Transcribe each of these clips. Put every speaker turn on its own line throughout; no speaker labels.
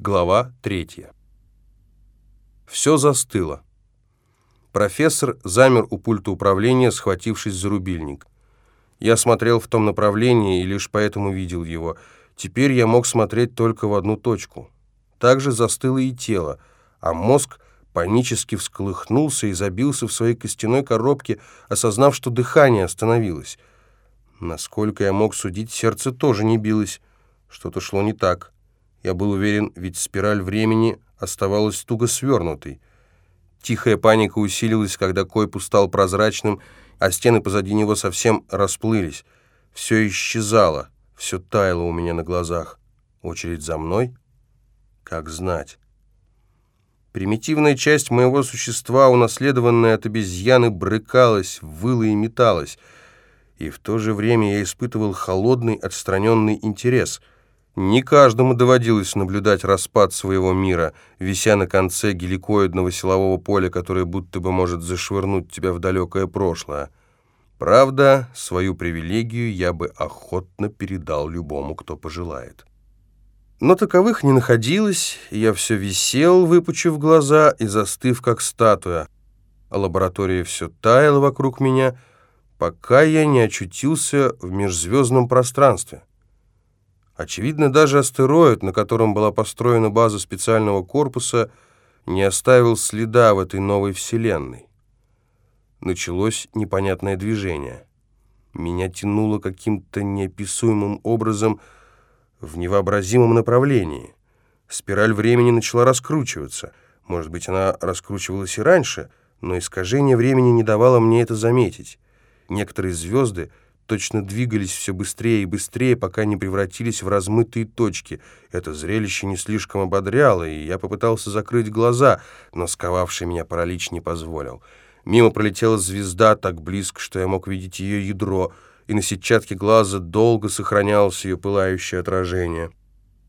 Глава третья. Все застыло. Профессор замер у пульта управления, схватившись за рубильник. Я смотрел в том направлении и лишь поэтому видел его. Теперь я мог смотреть только в одну точку. Также застыло и тело, а мозг панически всколыхнулся и забился в своей костяной коробке, осознав, что дыхание остановилось. Насколько я мог судить, сердце тоже не билось. Что-то шло не так. Я был уверен, ведь спираль времени оставалась туго свернутой. Тихая паника усилилась, когда койпу стал прозрачным, а стены позади него совсем расплылись. Все исчезало, все таяло у меня на глазах. Очередь за мной? Как знать. Примитивная часть моего существа, унаследованная от обезьяны, брыкалась, выла и металась — и в то же время я испытывал холодный, отстраненный интерес. Не каждому доводилось наблюдать распад своего мира, вися на конце геликоидного силового поля, которое будто бы может зашвырнуть тебя в далекое прошлое. Правда, свою привилегию я бы охотно передал любому, кто пожелает. Но таковых не находилось, я все висел, выпучив глаза и застыв, как статуя. А лаборатория все таяла вокруг меня — пока я не очутился в межзвездном пространстве. Очевидно, даже астероид, на котором была построена база специального корпуса, не оставил следа в этой новой вселенной. Началось непонятное движение. Меня тянуло каким-то неописуемым образом в невообразимом направлении. Спираль времени начала раскручиваться. Может быть, она раскручивалась и раньше, но искажение времени не давало мне это заметить. Некоторые звезды точно двигались все быстрее и быстрее, пока не превратились в размытые точки. Это зрелище не слишком ободряло, и я попытался закрыть глаза, но сковавший меня паралич не позволил. Мимо пролетела звезда так близко, что я мог видеть ее ядро, и на сетчатке глаза долго сохранялось ее пылающее отражение.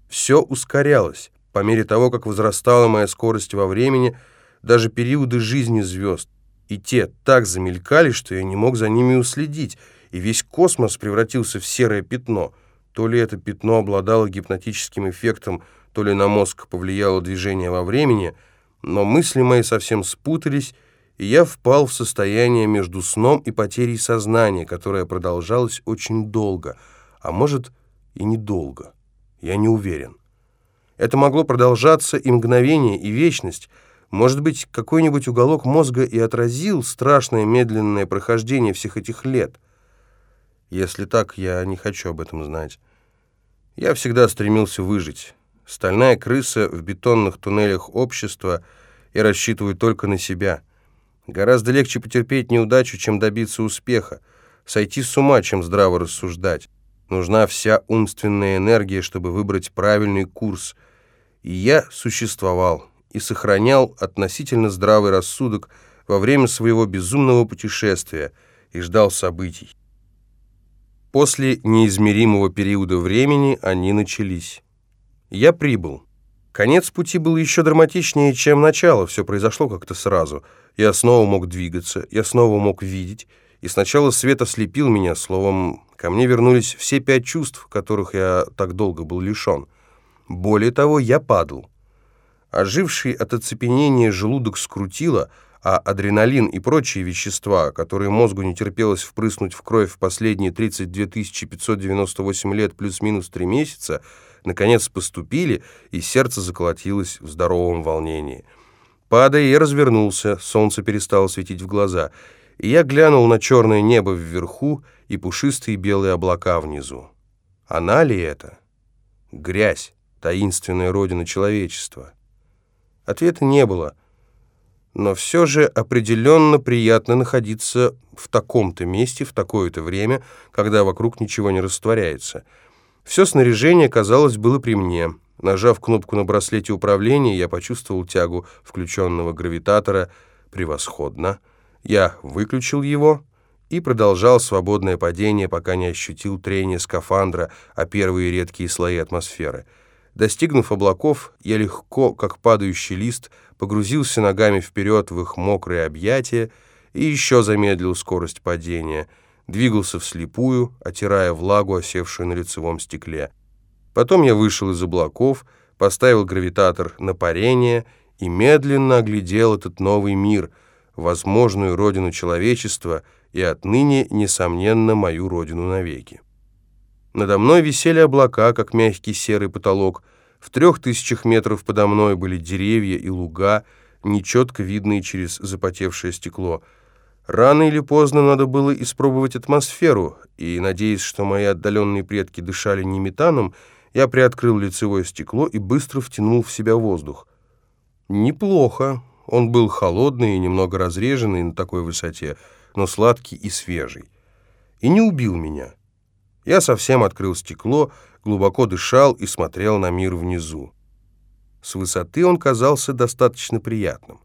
Все ускорялось. По мере того, как возрастала моя скорость во времени, даже периоды жизни звезд, и те так замелькали, что я не мог за ними уследить, и весь космос превратился в серое пятно. То ли это пятно обладало гипнотическим эффектом, то ли на мозг повлияло движение во времени, но мысли мои совсем спутались, и я впал в состояние между сном и потерей сознания, которое продолжалось очень долго, а может и недолго. Я не уверен. Это могло продолжаться и мгновение, и вечность — может быть, какой-нибудь уголок мозга и отразил страшное медленное прохождение всех этих лет. Если так, я не хочу об этом знать. Я всегда стремился выжить. Стальная крыса в бетонных туннелях общества и рассчитываю только на себя. Гораздо легче потерпеть неудачу, чем добиться успеха. Сойти с ума, чем здраво рассуждать. Нужна вся умственная энергия, чтобы выбрать правильный курс. И я существовал, и сохранял относительно здравый рассудок во время своего безумного путешествия и ждал событий. После неизмеримого периода времени они начались. Я прибыл. Конец пути был еще драматичнее, чем начало, все произошло как-то сразу. Я снова мог двигаться, я снова мог видеть, и сначала свет ослепил меня, словом, ко мне вернулись все пять чувств, которых я так долго был лишен. Более того, я падал. Оживший от оцепенения желудок скрутило, а адреналин и прочие вещества, которые мозгу не терпелось впрыснуть в кровь в последние 32 598 лет плюс-минус 3 месяца, наконец поступили, и сердце заколотилось в здоровом волнении. Падая, я развернулся, солнце перестало светить в глаза, и я глянул на черное небо вверху и пушистые белые облака внизу. Она ли это? Грязь, таинственная родина человечества. Ответа не было. Но все же определенно приятно находиться в таком-то месте, в такое-то время, когда вокруг ничего не растворяется. Все снаряжение, казалось, было при мне. Нажав кнопку на браслете управления, я почувствовал тягу включенного гравитатора превосходно. Я выключил его и продолжал свободное падение, пока не ощутил трение скафандра о первые редкие слои атмосферы — Достигнув облаков, я легко, как падающий лист, погрузился ногами вперед в их мокрые объятия и еще замедлил скорость падения, двигался вслепую, отирая влагу, осевшую на лицевом стекле. Потом я вышел из облаков, поставил гравитатор на парение и медленно оглядел этот новый мир, возможную родину человечества и отныне, несомненно, мою родину навеки. Надо мной висели облака, как мягкий серый потолок. В трех тысячах метров подо мной были деревья и луга, нечетко видные через запотевшее стекло. Рано или поздно надо было испробовать атмосферу, и, надеясь, что мои отдаленные предки дышали не метаном, я приоткрыл лицевое стекло и быстро втянул в себя воздух. Неплохо. Он был холодный и немного разреженный на такой высоте, но сладкий и свежий. И не убил меня. Я совсем открыл стекло, глубоко дышал и смотрел на мир внизу. С высоты он казался достаточно приятным.